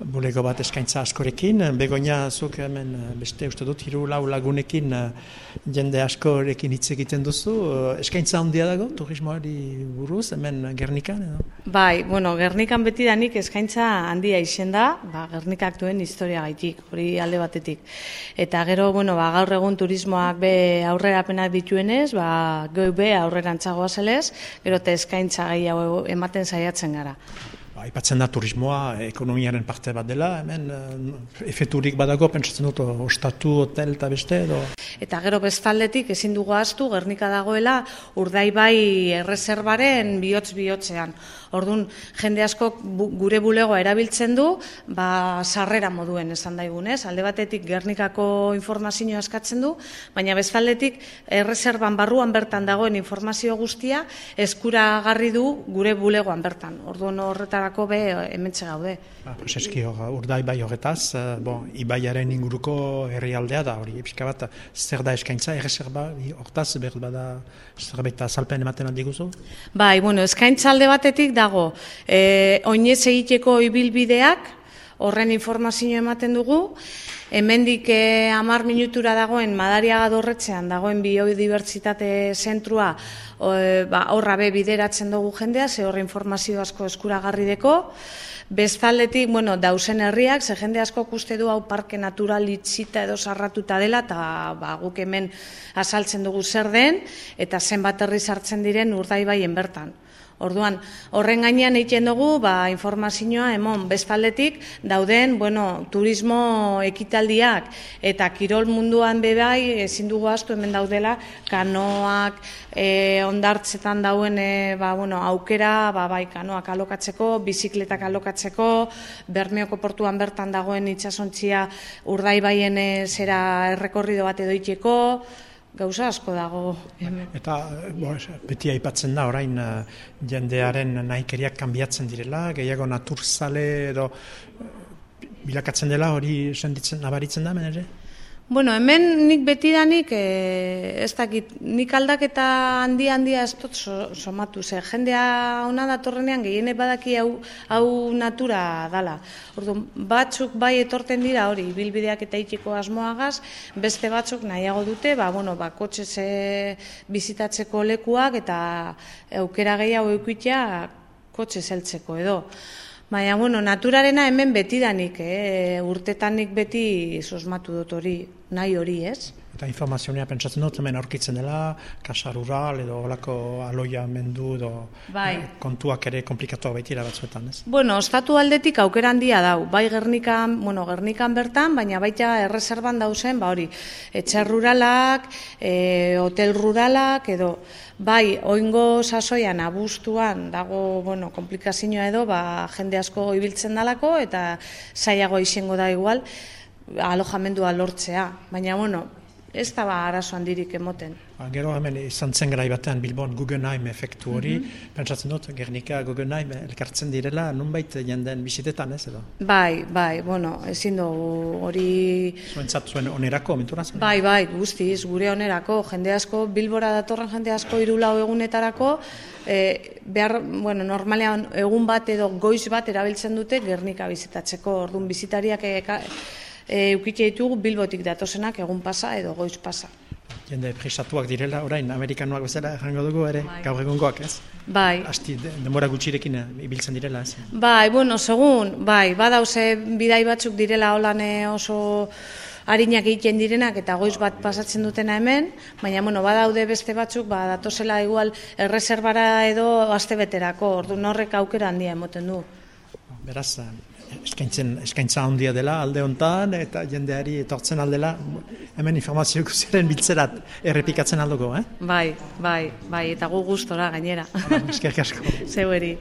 bulego bat eskaintza askorekin, begonia zuk hemen beste uste dut hiru lau lagunekin eh, jende askorekin hitz egiten duzu, eh, eskaintza handia dago turismoari buruz hemen Gernikan edo? Bai, bueno, Gernikan beti danik eskaintza handia izen da, ba, Gernikak duen historia gaitik, hori alde batetik. Eta gero, bueno, ba, gaur egun turismoak be aurrerapenak dituenez, ba, goi be aurrerantzagoa zelez, gero te eskaintza gehiago ematen saiatzen gara. Ba, ipatzen da turismoa ekonomiaren parte bat dela, hemen eh, efeturik badago, pentsatzen dut, ostatu, hotel eta beste edo... Eta gero bestaldetik ezin dugu astu Gernika dagoela urdaibai erreserbaren bihotz-bihotzean. Orduan, jende asko gure bulegoa erabiltzen du, ba, sarrera moduen esan daigunez. Alde batetik Gernikako informazioa eskatzen du, baina bestaldetik erreserban barruan bertan dagoen informazio guztia eskuragarri du gure bulegoan bertan. Orduan horretarako be hementxe gaude. Ba, pues eski urdai bai horretaz, eh, bon, ibaiaren inguruko herrialdea da, hori pixka bat, zer da eskaintza, erreserba, hortaz, behar bada, zerbait azalpen ematen aldiguzu? Bai, bueno, eskaintza alde batetik dago, e, oinez egiteko ibilbideak, horren informazio ematen dugu, hemendik e, amar minutura dagoen Madariaga dorretzean dagoen biodibertsitate zentrua ba, horra be bideratzen dugu jendea, ze horre informazio asko eskuragarri deko, Bestaldetik, bueno, dausen herriak, ze jende asko uste du hau parke natural itxita edo sarratuta dela, eta ba, guk hemen azaltzen dugu zer den, eta zenbat herri sartzen diren urdaibaien bertan. Orduan, horren gainean egiten dugu, ba, informazioa emon bestaldetik dauden, bueno, turismo ekitaldiak eta kirol munduan bebai ezin dugu astu hemen daudela kanoak e, ondartzetan dauen e, ba, bueno, aukera, ba, bai, kanoak alokatzeko, bizikletak alokatzeko, Bermeoko portuan bertan dagoen itsasontzia urdaibaien e, zera errekorrido bat edoiteko, gauza asko dago. Eta bo, beti aipatzen da orain uh, jendearen nahikeriak kanbiatzen direla, gehiago naturzale edo uh, bilakatzen dela hori senditzen nabaritzen da ere? Bueno, hemen nik betidanik, e, ez dakit, nik aldaketa handia handia ez dut somatu, ze jendea ona datorrenean gehiene badaki hau, hau natura dala. Ordu, batzuk bai etorten dira hori, bilbideak eta itiko asmoagaz, beste batzuk nahiago dute, ba, bueno, ba, kotxe ze bizitatzeko lekuak eta aukera gehiago eukitea kotxe zeltzeko edo. Baina, bueno, naturarena hemen betidanik, eh? urtetanik beti sosmatu dut hori, nahi hori, ez? Eta informazioa pentsatzen dut, hemen aurkitzen dela, kasa rural edo olako aloia mendu edo bai. eh, kontuak ere komplikatuak baitira batzuetan, ez? Bueno, ostatu aldetik aukera handia dau, bai Gernikan, bueno, Gernikan bertan, baina baita erreserban dauzen, ba hori, etxe ruralak, e, hotel ruralak, edo, bai, oingo sasoian abuztuan dago, bueno, komplikazioa edo, ba, jende asko ibiltzen dalako, eta zaiago izango da igual, alojamendua lortzea. Baina, bueno, ez da ba arazo handirik emoten. Ba, gero hemen izan zen garai batean Bilbon Guggenheim efektu hori, pentsatzen dut, Gernika Guggenheim elkartzen direla, nunbait jenden bisitetan ez edo? Bai, bai, bueno, ezin dugu hori... Zuentzat zuen onerako, mentura zen? Bai, bai, guztiz, gure onerako, jende asko, Bilbora datorren jende asko irulau egunetarako, e, behar, bueno, normalean egun bat edo goiz bat erabiltzen dute Gernika bizitatzeko, orduan bizitariak eka, e, ukitxe ditugu Bilbotik datozenak egun pasa edo goiz pasa. Jende presatuak direla, orain, amerikanoak bezala jango dugu ere, gaur egungoak ez? Bai, Asti, de- denbora gutxirekin eh, ibiltzen direla ez? Bai, bueno, segun, bai, badauze bidai batzuk direla holan eh, oso harinak egiten direnak eta goiz bat pasatzen dutena hemen, baina bueno, badaude beste batzuk, ba, datozela igual erreserbara edo astebeterako, ordu horrek aukera handia emoten du. Beraz, eskaintzen, eskaintza handia dela alde hontan eta jendeari etortzen aldela hemen informazio guztiaren biltzerat errepikatzen alduko, eh? Bai, bai, bai, eta gu gustora gainera. Eskerrik asko. Zeueri.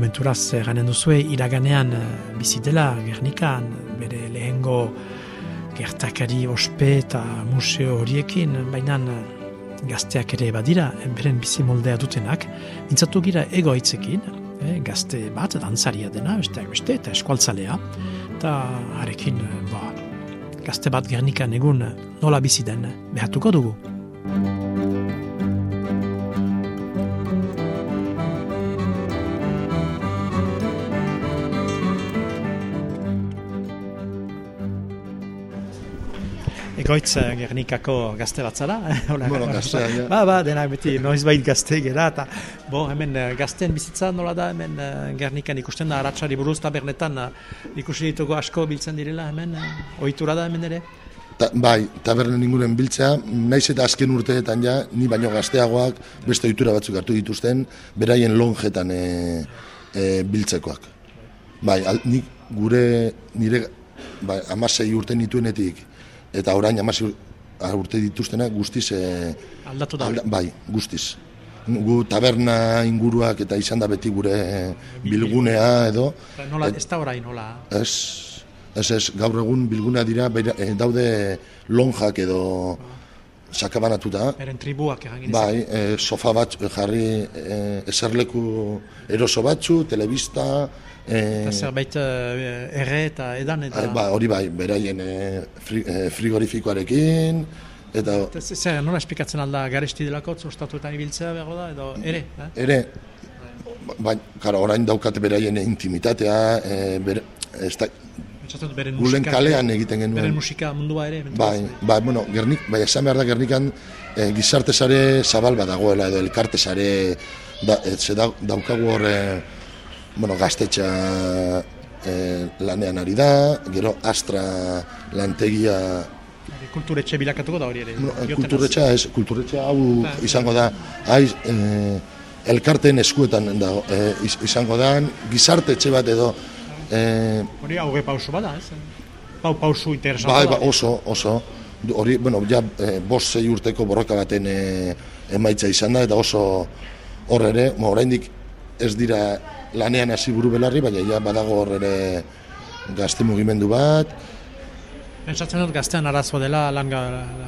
Menturaz, ganen duzue, iraganean eh, bizi dela Gernikan, bere lehengo gertakari ospe eta museo horiekin, baina eh, gazteak ere badira, beren bizi moldea dutenak, mintzatu gira egoitzekin, eh, gazte bat, dantzaria dena, besteak beste, eta eskualtzalea, eta harekin, eh, ba, gazte bat Gernikan egun nola bizi den, eh, behatuko dugu. Egoitz eh, Gernikako gazte bat zara? Bueno, gaztea, ja. Ba, ba, denak beti noizbait gazte gera, eta bo, hemen eh, gazteen bizitza nola da, hemen eh, Gernikan ikusten da, aratsari buruz tabernetan eh, ikusi ditugu asko biltzen direla hemen, ohitura da hemen ere? Ta, bai, tabernen inguren biltzea, naiz eta azken urteetan ja, ni baino gazteagoak beste ohitura batzuk hartu dituzten, beraien lonjetan e, e, biltzekoak. Bai, al, nik gure, nire bai, amasei urte nituenetik, eta orain amasei urte dituztenak guztiz... E, Aldatu da. alda, bai, guztiz. Gu taberna inguruak eta izan da beti gure bilgunea edo, Nola, ez da orain, nola? Ez, ez, ez, gaur egun bilgunea dira, beira, eh, daude lonjak edo sakabanatuta. Beren tribuak egin Bai, eh, sofa bat jarri eh, eserleku eroso batzu, telebista, eh, Eta zerbait eh, erre eta edan eta... eh, ba, hori bai, beraien eh, fri, eh, frigorifikoarekin, eta Eta ze- Zer, nola esplikatzen alda garesti delako, ostatuetan ibiltzea behar da, edo ere, eh? ere, bai, karo, orain daukate beraien intimitatea, eh, bere, ez da, beren gulen musika- kalean egiten genuen. Beren musika mundua ere. Bai, bai, bueno, Gernik, bai, esan behar da Gernikan e, gizarte sare zabal bat dagoela edo elkarte sare da, e, ze da, daukagu hor e, bueno, gaztetxa e, lanean ari da, gero Astra lantegia Kulturetxe bilakatuko da hori ere. diotenaz. kulturetxa ez, kulturetxa hau izango da aiz, e, elkarteen eskuetan da, e, iz- izango da gizarte etxe bat edo e, Hori aurre pausu bada, ez? Pau pausu interesantua Bai, da. ba, oso, oso. Hori, bueno, ja, e, bost zei urteko borroka baten e, emaitza izan da, eta oso hor ere, mo, oraindik ez dira lanean hasi buru belarri, baina ja badago hor ere gazte mugimendu bat, Pentsatzen dut gaztean arazoa dela langa,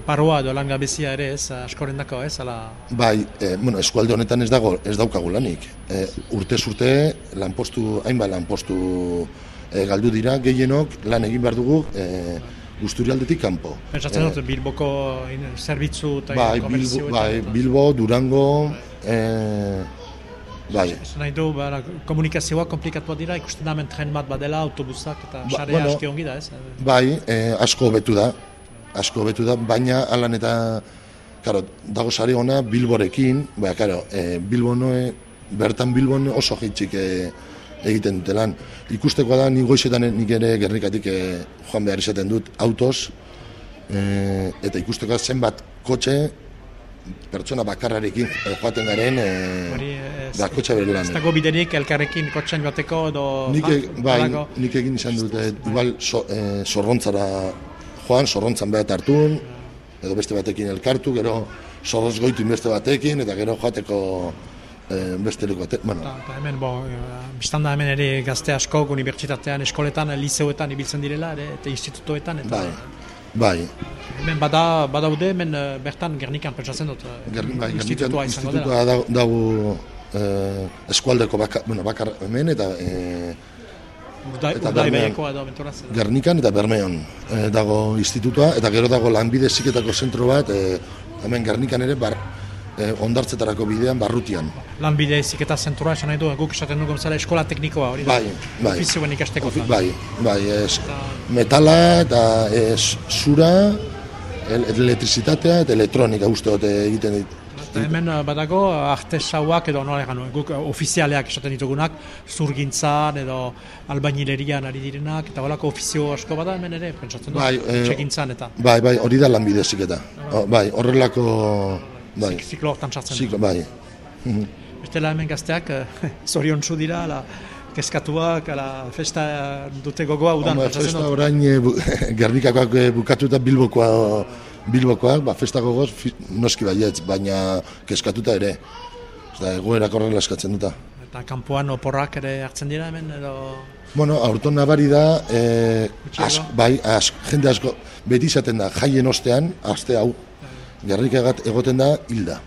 paroa edo langa bezia ere ez, askorendako ez, ala... bai, e, bueno, eskualde honetan ez dago, ez daukagu lanik. E, urte, lanpostu, hainbat lanpostu e, galdu dira, gehienok lan egin behar dugu e, guzturialdetik kanpo. Pentsatzen dut Bilboko in- zerbitzu eta Bai, komertzio Bilbo, bai, Bilbo, Durango, e, bai, nahi du, bara, komunikazioa komplikatua dira, ikusten da tren bat badela, autobusak eta Ba, sarea bueno. aski ongi da, ez? Bai, eh, asko hobetu da. Asko hobetu da, baina alan eta karo, dago sare ona Bilborekin, baina karo, eh, Bilbon eh, bertan Bilbon oso jaitxik eh, egiten dute lan. Ikustekoa da, ni goizetan nik ere gerrikatik eh, joan behar izaten dut autoz, eh, eta ikustekoa zenbat kotxe pertsona bakarrarekin eh, joaten garen eh, Hori, ez- bakotxa bere Ez lan. dago biderik elkarrekin kotxan joateko edo... Nik, e- bai, nik egin izan dut, eh, igual so, eh, zorrontzara joan, zorrontzan bat hartun, edo beste batekin elkartu, gero zorroz goitu beste batekin, eta gero joateko eh, beste leku batek, bueno, Eta, eta hemen, bo, eh, biztan da hemen ere gazte askok unibertsitatean, eskoletan, liceuetan ibiltzen direla, ere, eta institutoetan, eta bai, bai, hemen bada, badaude, hemen eh, bertan Gernikan pentsatzen dut, eh, Ger, bai, institutoa Gernikan izango dela. institutoa dago, eh, eskualdeko bakar, bueno, bakar hemen, eta eh, Urdai, eta urdai Bermeon. beheko edo aventuraz. edo. Gernikan eta Bermeon eh, dago institutua, eta gero dago lanbide ziketako zentro bat, eh, hemen Gernikan ere, bar, eh, ondartzetarako bidean, barrutian. Lanbide ziketa zentrua esan nahi du, guk esaten dugu bezala eskola teknikoa hori da. Bai, bai. Ofizioen ikasteko. Ofi- Bai, bai, ez, metala eta ez, zura, el, elektrizitatea eta elektronika uste dut egiten dit. Eta hemen eh, badago artesauak edo nola egan guk eh, ofizialeak esaten ditugunak, zurgintzan edo albainilerian ari direnak, eta holako ofizio asko bada hemen ere, pentsatzen du, Bai, eh, txegintzan eta Bai, bai, hori da lanbide ziketa. O, bai, horrelako, bai, zik- ziklo hortan sartzen. ziklo, bai. Bestela hemen gazteak, eh, zoriontsu dira, ala, keskatuak, ala, festa dute gogoa udan, pentsatzen festa dut. orain e, bu, Gernikakoak eh, bukatuta Bilbokoa Bilbokoak, ba, festa gogoz fi- noski baietz, baina keskatuta ere. Ez da, egoerak horrela eskatzen duta. Eta kanpoan oporrak ere hartzen dira hemen, edo... Bueno, aurton nabari da, e, Gutxiago? ask, bai, ask, jende asko, beti izaten da, jaien ostean, aste hau, gerrikagat egoten da, hilda.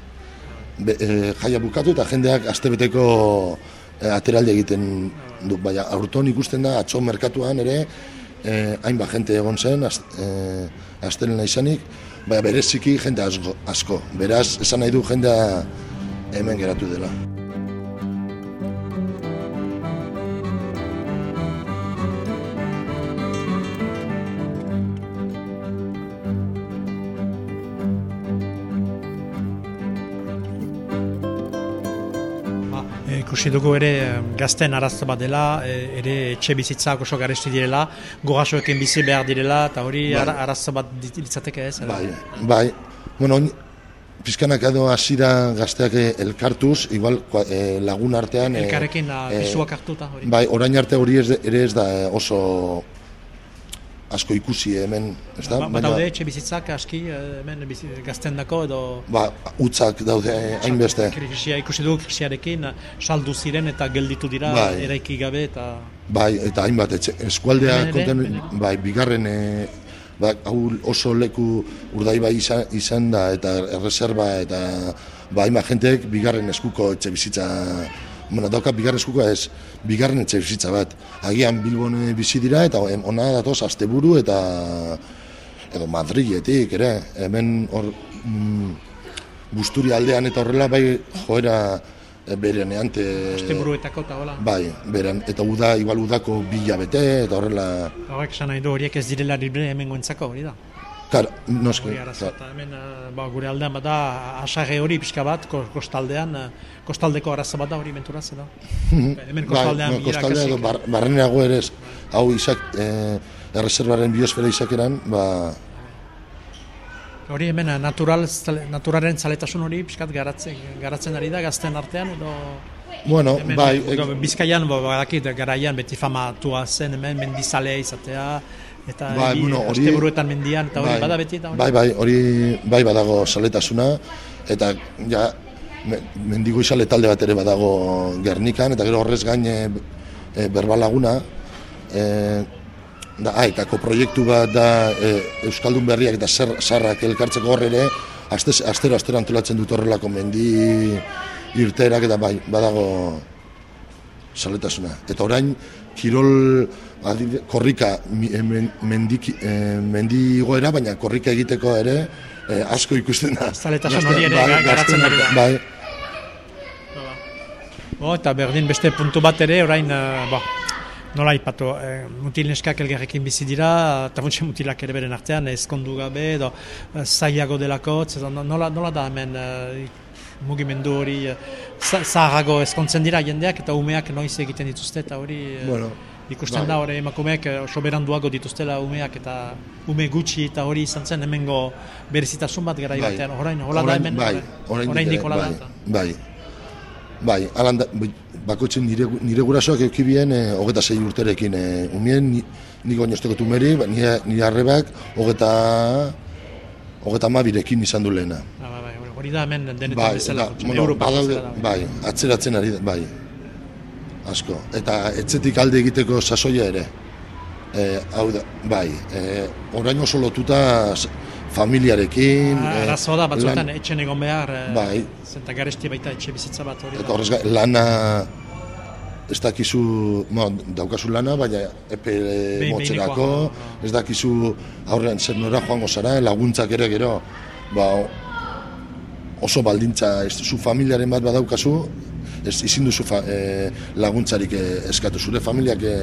Be, e, jaia bukatu eta jendeak astebeteko e, ateraldi egiten du, baina aurton ikusten da, atzo merkatuan ere, e, hainbat jente egon zen, az, e, astelena izanik, baina bereziki jende asko, asko. Beraz, esan nahi du jendea hemen geratu dela. Ikusi dugu ere gazten arazo bat dela, e, ere etxe bizitzak oso garesti direla, gogasoekin bizi behar direla, eta hori Bai. ara, arazo bat dit- litzateke ez? Bai, bai. Bueno, pizkanak edo hasira gazteak eh, elkartuz, igual eh, lagun artean... eh, Elkarrekin eh, pisuak hartuta hori. Bai, orain arte hori ez, ere ez da oso asko ikusi hemen, ez da? Ba, daude etxe bizitzak aski eh, hemen bizi, gazten dako edo ba, utzak daude eh, hainbeste. krisia ikusi dugu krisiarekin eh, saldu ziren eta gelditu dira Bai. eraiki gabe eta Bai, eta hainbat etxe, eskualdea konten, bai, bigarren e, ba, hau oso leku urdaibai izan, izan da eta erreserba eta ba, hainbat jenteek bigarren eskuko etxe bizitza Bueno, dauka bigarren eskuko ez, bigarren etxe bizitza bat. Agian Bilbon eh, bizi dira eta ona datoz asteburu eta edo Madriletik ere, hemen hor mm, Busturi aldean eta horrela bai joera eh, beren eante asteburuetako eta hola. Bai, beran, eta uda, igual udako bila bete, eta horrela, Horrek esan nahi du horiek ez direla libre hemen goentzako hori da. Kar, noski, Hori arazo klar, eta hemen eh, ba, gure aldean bada asage hori pixka bat ko- kostaldean eh, kostaldeko arazo bat da hori menturaz edo. hemen bai, kostaldean no, bilera kostaldea edo bar, ere ez, hau izak, eh, erreserbaren biosfera izakeran, ba, Hori hemen eh, natural, naturaren zaletasun hori pixkat garatzen, garatzen ari da gazten artean edo? Bueno, hemen, bai, ek- Bizkaian ba, badakit garaian beti famatua zen hemen mendizalea izatea eta Bai, egi- bueno, hori- asteburuetan mendian eta hori bada beti eta hori. bai, bai, hori, bai badago saletasuna, eta ja, me- mendigo izale talde bat ere badago Gernikan, eta gero horrez gain e, e, berbalaguna, e, da, ah, eta proiektu bat da e, Euskaldun berriak eta zer, sarrak elkartzeko hor ere, aste, astero astero antolatzen dut horrelako mendi irteerak eta bai, badago saletasuna. Eta orain, kirol adibide- korrika eh, men- mendik, eh, mendi igoera, baina korrika egiteko ere eh, asko ikusten da. Zaletasun hori ere bai, ga- garatzen ari da. Bai, Oh, eta berdin beste puntu bat ere, orain, uh, ba, nola ipatu, eh, mutil neskak elgarrekin bizi dira, eta funtse mutilak ere beren artean, ezkondu gabe, edo zailago delako, edo nola, nola da hemen eh, mugimendu hori za- zaharrago ezkontzen dira jendeak, eta umeak noiz egiten dituzte, eta hori... eh, bueno, ikusten Bai. da hori emakumeek eh, oso beranduago dituztela umeak eta ume gutxi eta hori izan zen hemengo berezitasun bat gara Bai. batean, orain, hola da Orain- hemen, bai, oraindik orain ere, hola da. bai, eta- Bai, bai, alan da, bai, bakoitzen nire, nire gurasoak eukibien e, hogeta zei urterekin e, umien, ni, ni goñosteko tumeri, ba, nire, nire arrebak hogeta, hogeta mabirekin izan du lehena. Bai, bai, hori da hemen denetan Bai, bezala, kutsu, bueno, Europa badaude, bezala da. bai, atzeratzen ari da, bai, asko. Eta etzetik alde egiteko sasoia ere. E, hau da, bai, e, orain oso lotuta familiarekin. Ah, e, Arazoa da, batzuetan lan- etxen egon behar, eh, Bai. zenta garesti baita etxe bizitza bat hori Eta horrez gain, lana ez dakizu, mo, daukazu lana, baina epe Behin motzerako, ez dakizu aurrean zer nora joango zara, laguntzak ere gero, ba, oso baldintza, ez zu familiaren bat badaukazu, ez izin duzu fa, e, laguntzarik e, eskatu, zure familiak e,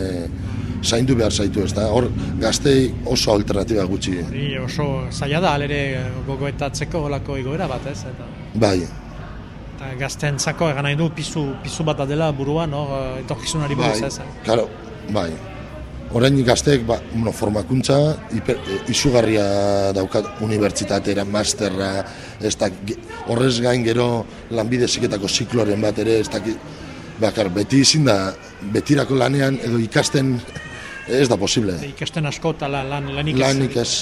zaindu behar zaitu, ez da, hor gaztei oso alternatiba gutxi, Hori oso zaila da, alere gogoetatzeko holako igoera bat, ez? Eta, bai, eta gazteentzako egan nahi du pizu, pizu bat dela buruan, no? etorkizunari buruz, bai, ez? Claro, bai. Orain gazteek ba, bueno, formakuntza hiper, e, izugarria daukat unibertsitatera, masterra, ez da, horrez gain gero lanbide ziketako zikloren bat ere, ez dakit, bakar, beti izin da, betirako lanean edo ikasten ez da posible. Ikasten asko eta lan, lan, lanik ez- Lanik ez,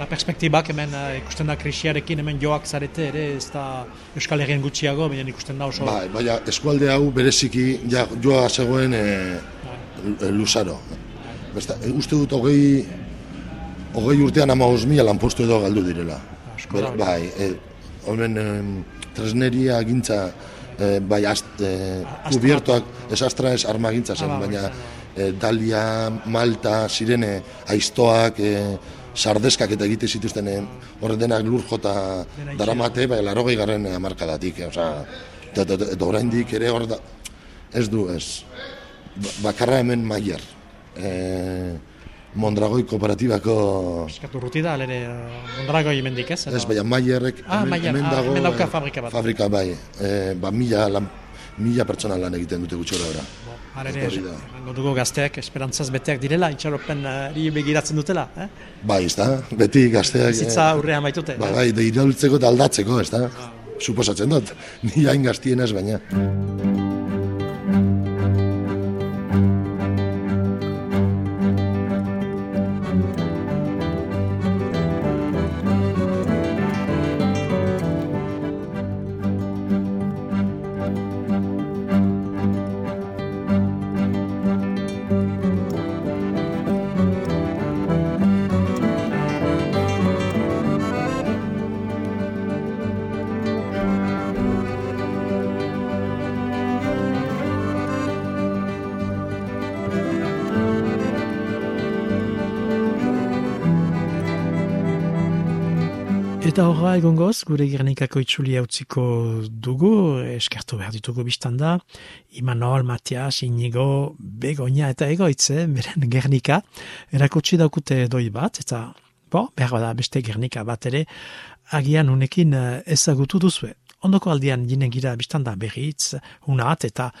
La perspektibak hemen eh, ikusten da krisiarekin hemen joak zarete ere, ez da Euskal Herrien gutxiago, baina ikusten da oso... bai, baina eskualde hau bereziki ja, joa zegoen e, luzaro. Besta, e, uste dut hogei, hogei urtean ama mila lanpostu edo galdu direla. Ber- bai, e, honen em, tresneria gintza, e, bai, ast, e, kubiertoak, ez astra ez armagintza zen, Ah, ba, baina bai, e, Dalia, Malta, Sirene, aiztoak, e, sardeskak eta egite zituzten e, horre denak lur jota daramate, bai, larogei garren amarkadatik, e, osea, eta, oraindik ere hor da, ez du, ez, bakarra hemen maier, e, Mondragoi kooperatibako, Eskatu ruti da, alere, eh, Mondragoi hemendik ez? ez, baina maierrek Ah, hemen, Maier, hemen ah, dago, hemen dauka e, fabrika bat. Fabrika, bai, e, ba, mila, lan, mila pertsona lan egiten dute gutxora ora. Hori da. erango dugu gazteak esperantzaz beteak direla, itxaropen uh, begiratzen dutela, eh? Bai, ez da, beti gazteak... Bizitza aurrean baitute. Ba, bai, iraultzeko eta aldatzeko, ez da? Suposatzen dut, ni hain gaztienaz baina. Eta horra egongoz, gure gernikako itxulia utziko dugu, eskertu behar ditugu biztan da, Imanol, Matias, Inigo, Begoña eta egoitze, beren gernika, erakutsi daukute doi bat, eta bo, behar bada beste gernika bat ere, agian unekin eh, ezagutu duzue. Ondoko aldian jinen gira biztan da berriz, unat eta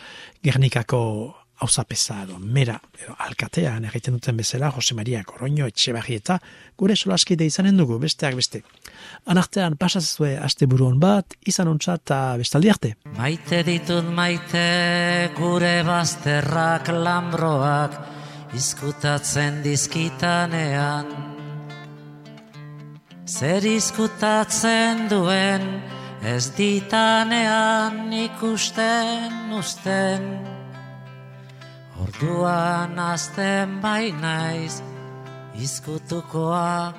gernikako hauzapeza edo mera edo alkatean egiten duten bezala Jose Maria Koroño etxebarri eta gure solaskide izanen dugu besteak beste. Anartean pasazue aste buruan bat, izan ontsa eta bestaldi arte. Maite ditut maite gure bazterrak lambroak izkutatzen dizkitanean. Zer izkutatzen duen ez ditanean ikusten usten. Orduan azten bai naiz izkutukoa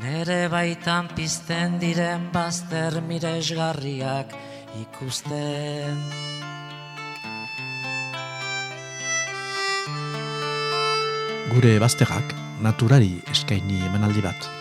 nere baitan pizten diren bazter miresgarriak ikusten. Gure bazterrak naturari eskaini emanaldi bat.